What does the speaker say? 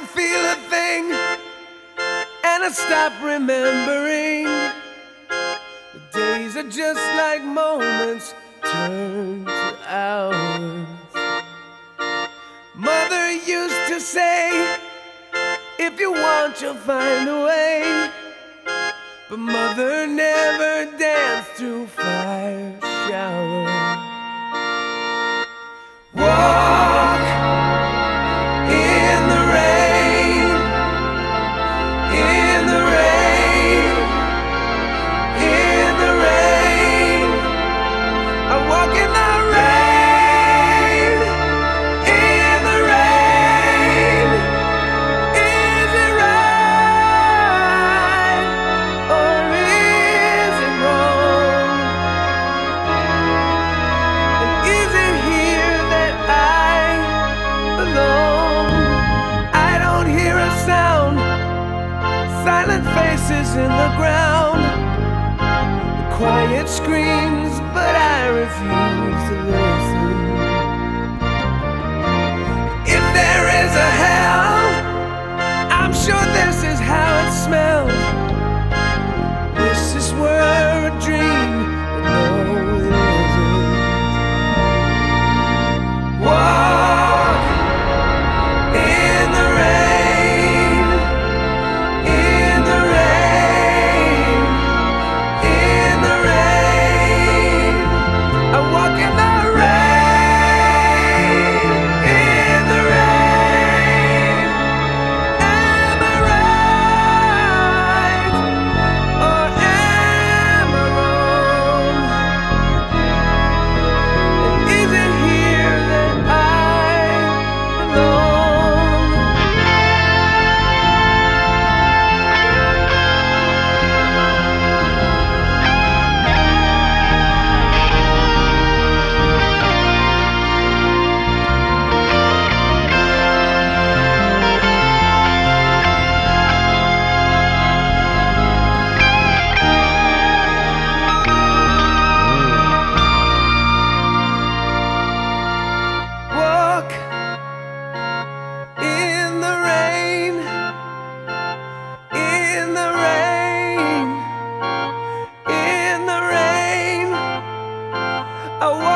don't feel a thing, and I stop remembering. The days are just like moments turned to hours. Mother used to say, if you want, you'll find a way. But mother never danced through silent faces in the ground. The quiet screams, but I refuse. Oh.